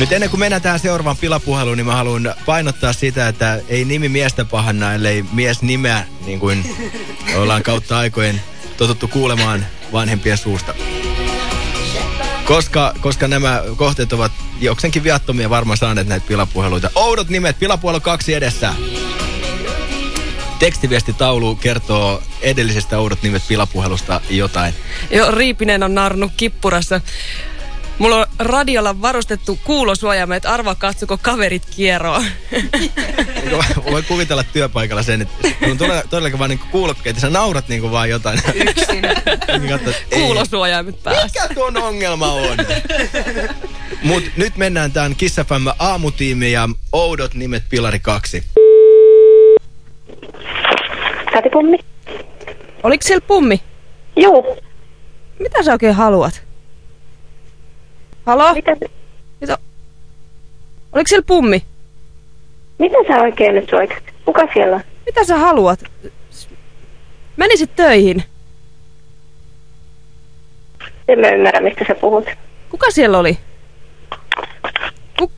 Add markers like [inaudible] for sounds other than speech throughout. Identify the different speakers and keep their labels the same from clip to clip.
Speaker 1: Nyt ennen kuin mennään tähän seuraavaan pilapuheluun, niin mä haluan painottaa sitä, että ei nimi miestä pahanna, ellei mies nimeä, niin kuin ollaan kautta aikojen totuttu kuulemaan vanhempien suusta. Koska, koska nämä kohteet ovat jokseenkin viattomia varmaan saaneet näitä pilapuheluita. Oudot nimet, pilapuhelu kaksi edessä. Tekstiviestitaulu kertoo edellisestä oudot nimet pilapuhelusta jotain.
Speaker 2: Joo, Riipinen on narnut kippurassa. Mulla on radiolla varustettu kuulosuojaimet, arva katsuko kaverit kierroa.
Speaker 1: Voi kuvitella työpaikalla sen, että kun tulee todellakin vaan niinku kuulokkeet ja sä naurat niinku vaan jotain.
Speaker 2: Yksin. Kuulosuojaimet päässä.
Speaker 1: Mikä tuon ongelma on? Mut nyt mennään tämän Kissafämmä aamutiimi ja oudot nimet Pilari 2.
Speaker 3: Sätipummi?
Speaker 2: Oliko siellä pummi?
Speaker 3: Juu.
Speaker 2: Mitä sä oikein haluat? Halo?
Speaker 3: Mitä,
Speaker 2: Mitä? Oliko siellä pummi?
Speaker 3: mitä sä oikein nyt soitat? Kuka siellä on?
Speaker 2: Mitä sä haluat? Menisit töihin.
Speaker 3: En mä ymmärrä, mistä sä puhut.
Speaker 2: Kuka siellä oli? Ku-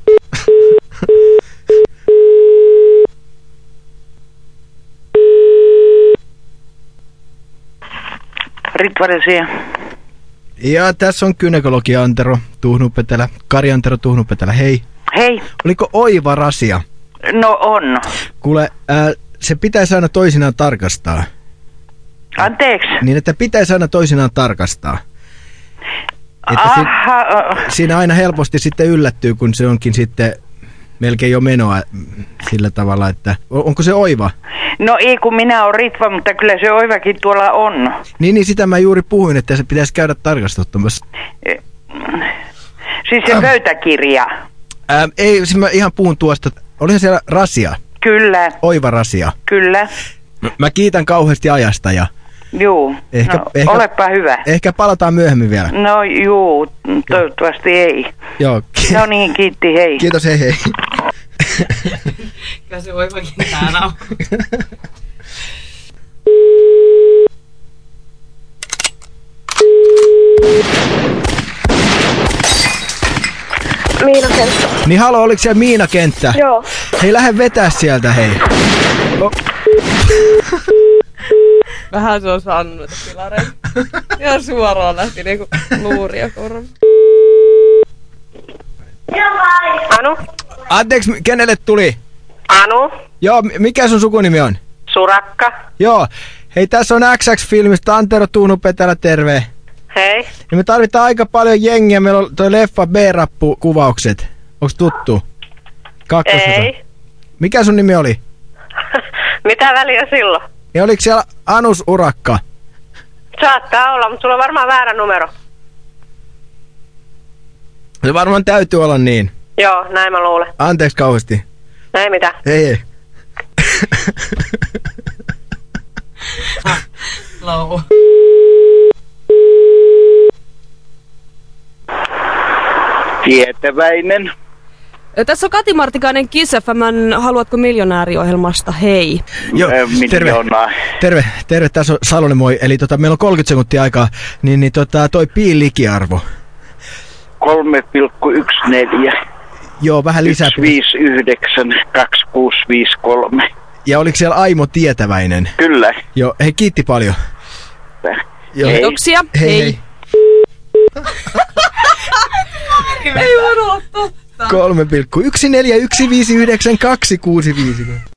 Speaker 4: Ritvaresia.
Speaker 1: Ja tässä on kynekologi Antero Tuhnupetelä, Kari Antero Tuhnupetelä, hei.
Speaker 4: Hei.
Speaker 1: Oliko oiva rasia?
Speaker 4: No on.
Speaker 1: Kuule, ää, se pitäisi aina toisinaan tarkastaa.
Speaker 4: Anteeksi.
Speaker 1: Niin, että pitäisi aina toisinaan tarkastaa. Että si-
Speaker 4: äh,
Speaker 1: siinä aina helposti sitten yllättyy, kun se onkin sitten melkein jo menoa sillä tavalla, että onko se oiva?
Speaker 4: no ei kun minä olen Ritva, mutta kyllä se oivakin tuolla on.
Speaker 1: Niin, niin sitä mä juuri puhuin, että se pitäisi käydä tarkastuttamassa.
Speaker 4: Siis se pöytäkirja.
Speaker 1: Ää, ei, siis mä ihan puhun tuosta, olihan siellä rasia,
Speaker 4: Kyllä,
Speaker 1: oiva rasia.
Speaker 4: kyllä.
Speaker 1: Mä- Mä kiitän kauheasti ajasta ja
Speaker 4: Juu.
Speaker 1: Ehkä-
Speaker 4: no,
Speaker 1: ehkä-
Speaker 4: Olepa hyvä.
Speaker 1: ehkä palataan myöhemmin vielä.
Speaker 4: No juu, toivottavasti ei.
Speaker 1: Joo,
Speaker 4: No niin, kiitti, hei.
Speaker 1: kiitos, hei hei. [laughs]
Speaker 2: Kyllä se oivakin täällä [laughs] on.
Speaker 3: Miina Kentto.
Speaker 1: Niin halo, oliko siellä Miina Kenttä?
Speaker 3: Joo.
Speaker 1: Hei, lähde vetää sieltä, hei. [laughs]
Speaker 2: Vähän se on saanut noita pilareita. Ihan suoraan lähti niinku luuria korva.
Speaker 3: Anu?
Speaker 1: Anteeksi, kenelle tuli?
Speaker 3: Anu?
Speaker 1: Joo, mikä sun sukunimi on?
Speaker 3: Surakka?
Speaker 1: Joo. Hei, tässä on XX-filmistä Antero Tuhnupetelä, terve.
Speaker 3: Hei.
Speaker 1: Ja me tarvitaan aika paljon jengiä. Meillä on toi leffa B-rappu-kuvaukset. Onks tuttu? Kakkososa.
Speaker 3: Ei.
Speaker 1: Mikä sun nimi oli? [laughs]
Speaker 3: Mitä väliä silloin?
Speaker 1: Ja oliko siellä Anus Urakka?
Speaker 3: Saattaa olla, mutta sulla on varmaan väärä numero.
Speaker 1: Se varmaan täytyy olla niin.
Speaker 3: Joo, näin mä luulen.
Speaker 1: Anteeksi kauheasti.
Speaker 3: Ei mitään.
Speaker 1: Ei, ei.
Speaker 2: Low.
Speaker 4: Tietäväinen.
Speaker 2: Tässä on Kati Martikainen Kiss FMn Haluatko miljonääriohjelmasta. Hei.
Speaker 1: Joo, terve.
Speaker 4: miljoonaa.
Speaker 1: Terve, terve, tässä on Salonen moi. Eli tota, meillä on 30 sekuntia aikaa, niin, niin tota, toi piilikiarvo.
Speaker 4: 3,14.
Speaker 1: Joo, vähän lisää.
Speaker 4: 159, 2653.
Speaker 1: Ja oliko siellä Aimo tietäväinen?
Speaker 4: Kyllä.
Speaker 1: Joo, hei kiitti paljon. Joo.
Speaker 4: Hei.
Speaker 2: Kiitoksia.
Speaker 1: Hei, hei. [laughs]
Speaker 2: Ei voinut olla totta.
Speaker 1: 3,14159 265.